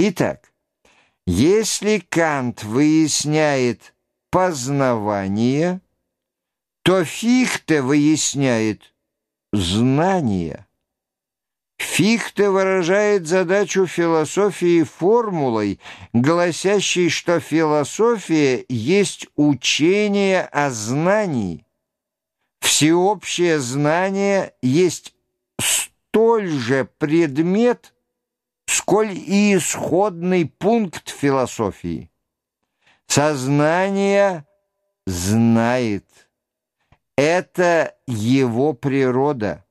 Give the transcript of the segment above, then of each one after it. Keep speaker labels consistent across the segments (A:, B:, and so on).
A: Итак, если Кант выясняет познавание, то Фихте выясняет знание. Фихте выражает задачу философии формулой, гласящей, что философия есть учение о знании. Всеобщее знание есть столь же предмет, сколь и исходный пункт философии. Сознание знает. Это его природа.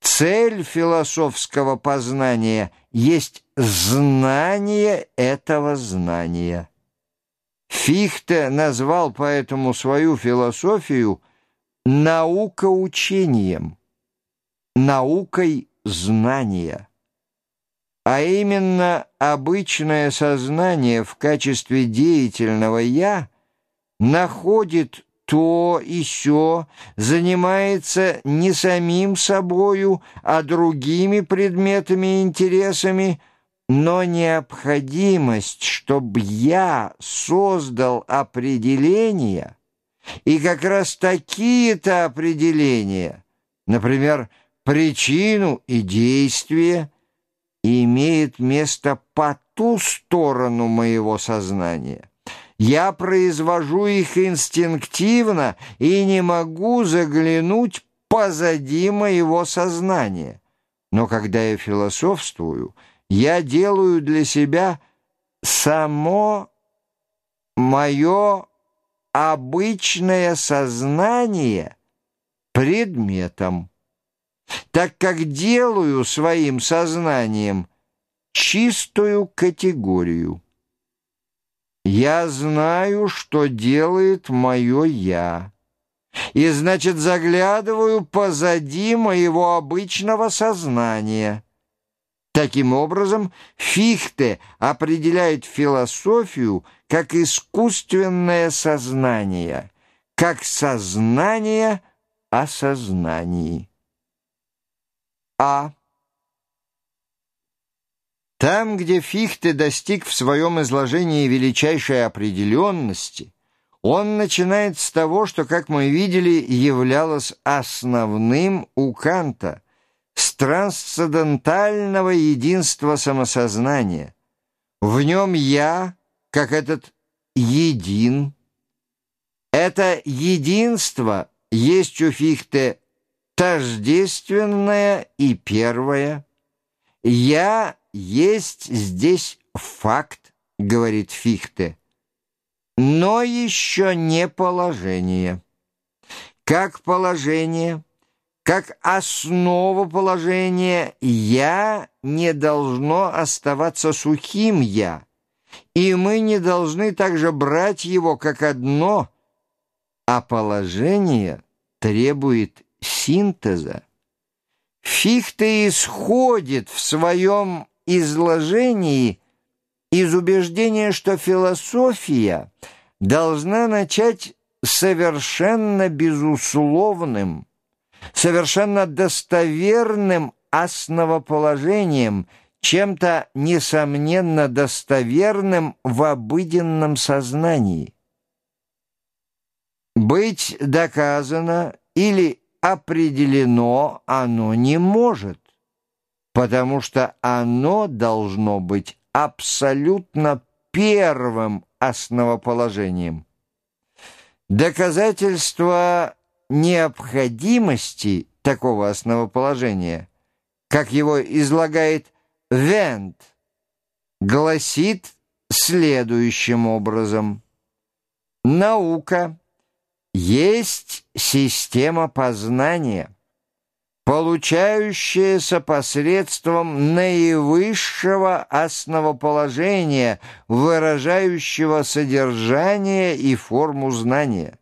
A: Цель философского познания есть знание этого знания. Фихте назвал поэтому свою философию наукоучением, наукой знания. А именно обычное сознание в качестве деятельного «я» находит то и сё занимается не самим собою, а другими предметами и интересами, но необходимость, чтобы я создал определения, и как раз такие-то определения, например, причину и действие, имеет место по ту сторону моего сознания. Я произвожу их инстинктивно и не могу заглянуть позади моего сознания. Но когда я философствую, я делаю для себя само мое обычное сознание предметом, так как делаю своим сознанием чистую категорию. Я знаю, что делает мое «я». И, значит, заглядываю позади моего обычного сознания. Таким образом, Фихте определяет философию как искусственное сознание, как сознание о сознании. А. Там, где Фихте достиг в своем изложении величайшей определенности, он начинает с того, что, как мы видели, являлось основным у Канта, с трансцендентального единства самосознания. В нем «я», как этот «един». Это единство есть у Фихте тождественное и первое. «Я» есть здесь факт, говорит Фихте, но еще не положение. Как положение, как основа положения «я» не должно оставаться сухим «я», и мы не должны также брать его как одно, а положение требует синтеза. Фихте исходит в своем изложении из убеждения, что философия должна начать совершенно безусловным, совершенно достоверным основоположением, чем-то несомненно достоверным в обыденном сознании. Быть доказано или определено оно не может потому что оно должно быть абсолютно первым основоположением. Доказательство необходимости такого основоположения, как его излагает Вент, гласит следующим образом. Наука есть система познания – получающееся посредством наивысшего основоположения, выражающего содержание и форму знания.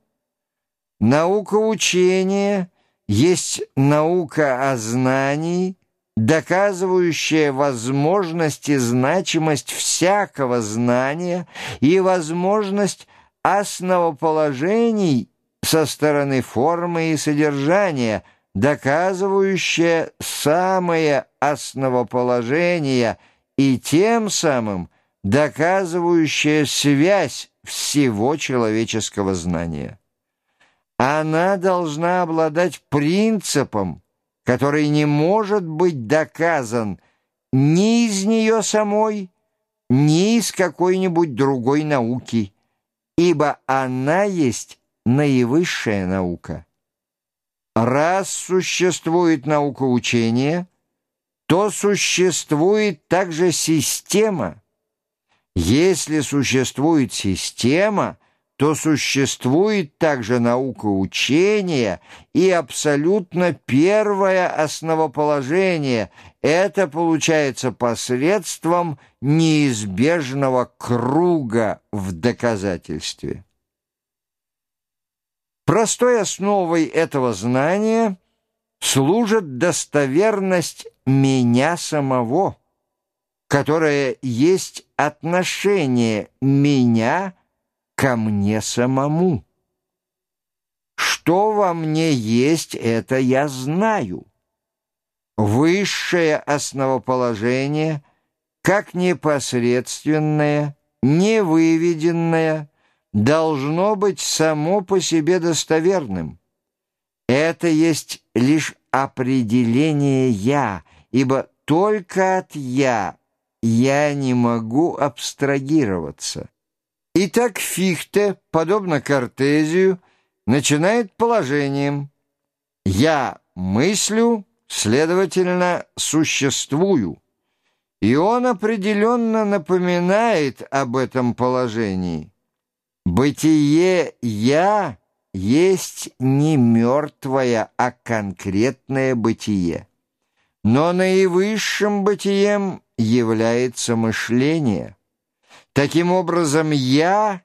A: Наука учения есть наука о знании, доказывающая возможность и значимость всякого знания и возможность основоположений со стороны формы и содержания – доказывающее самое основоположение и тем самым доказывающая связь всего человеческого знания. Она должна обладать принципом, который не может быть доказан ни из нее самой, ни из какой-нибудь другой науки, ибо она есть наивысшая наука. Раз существует наука учения, то существует также система. Если существует система, то существует также наука учения и абсолютно первое основоположение. Это получается посредством неизбежного круга в доказательстве. Простой основой этого знания служит достоверность меня самого, которая есть отношение меня ко мне самому. Что во мне есть, это я знаю. Высшее основоположение, как непосредственное, невыведенное, должно быть само по себе достоверным. Это есть лишь определение «я», ибо только от «я» я не могу абстрагироваться. Итак, Фихте, подобно Картезию, начинает положением «я мыслю, следовательно, существую». И он определенно напоминает об этом положении – Бытие «я» есть не мертвое, а конкретное бытие. Но наивысшим бытием является мышление. Таким образом, «я»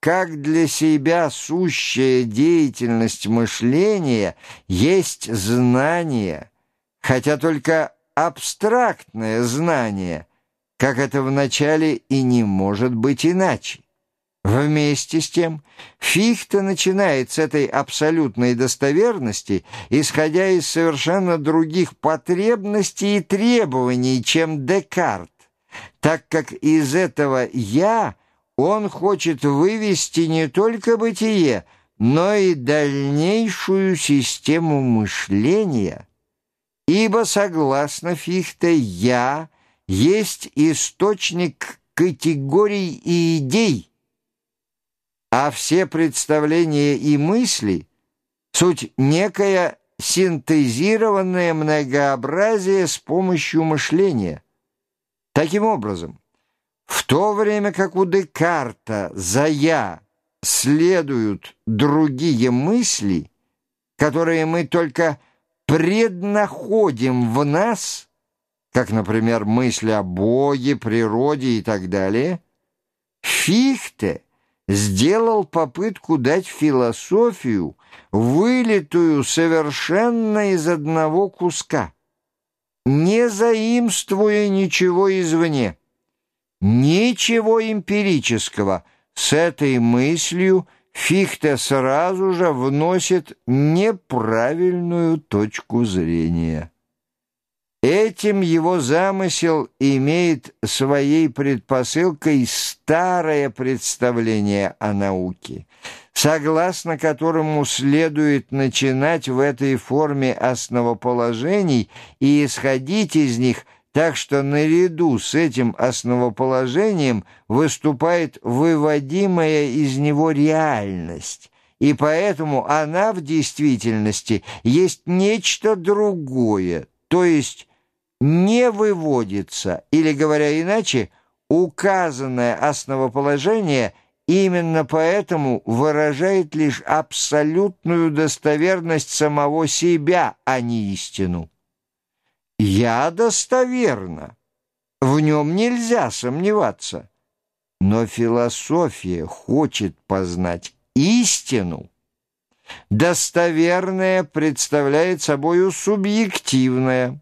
A: как для себя сущая деятельность мышления есть знание, хотя только абстрактное знание, как это вначале и не может быть иначе. Вместе с тем, Фихте начинает с этой абсолютной достоверности, исходя из совершенно других потребностей и требований, чем Декарт, так как из этого «я» он хочет вывести не только бытие, но и дальнейшую систему мышления, ибо, согласно Фихте, «я» есть источник категорий и идей, а все представления и мысли — суть некое синтезированное многообразие с помощью мышления. Таким образом, в то время как у Декарта за «я» следуют другие мысли, которые мы только преднаходим в нас, как, например, мысли о Боге, природе и так далее, Фихте — сделал попытку дать философию, вылитую совершенно из одного куска, не заимствуя ничего извне, ничего эмпирического. С этой мыслью Фихте сразу же вносит неправильную точку зрения. Этим его замысел имеет своей предпосылкой старое представление о науке, согласно которому следует начинать в этой форме основоположений и исходить из них так что наряду с этим основоположением выступает выводимая из него реальность, и поэтому она в действительности есть нечто другое, то есть не выводится, или, говоря иначе, указанное основоположение именно поэтому выражает лишь абсолютную достоверность самого себя, а не истину. «Я достоверно», в нем нельзя сомневаться. Но философия хочет познать истину. Достоверное представляет собою субъективное –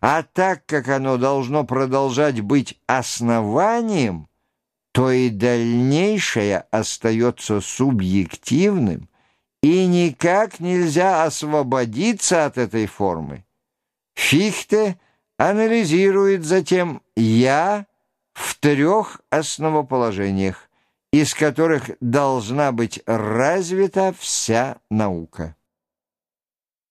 A: а так как оно должно продолжать быть основанием, то и дальнейшее остается субъективным, и никак нельзя освободиться от этой формы. Фихте анализирует затем «я» в трех основоположениях, из которых должна быть развита вся наука.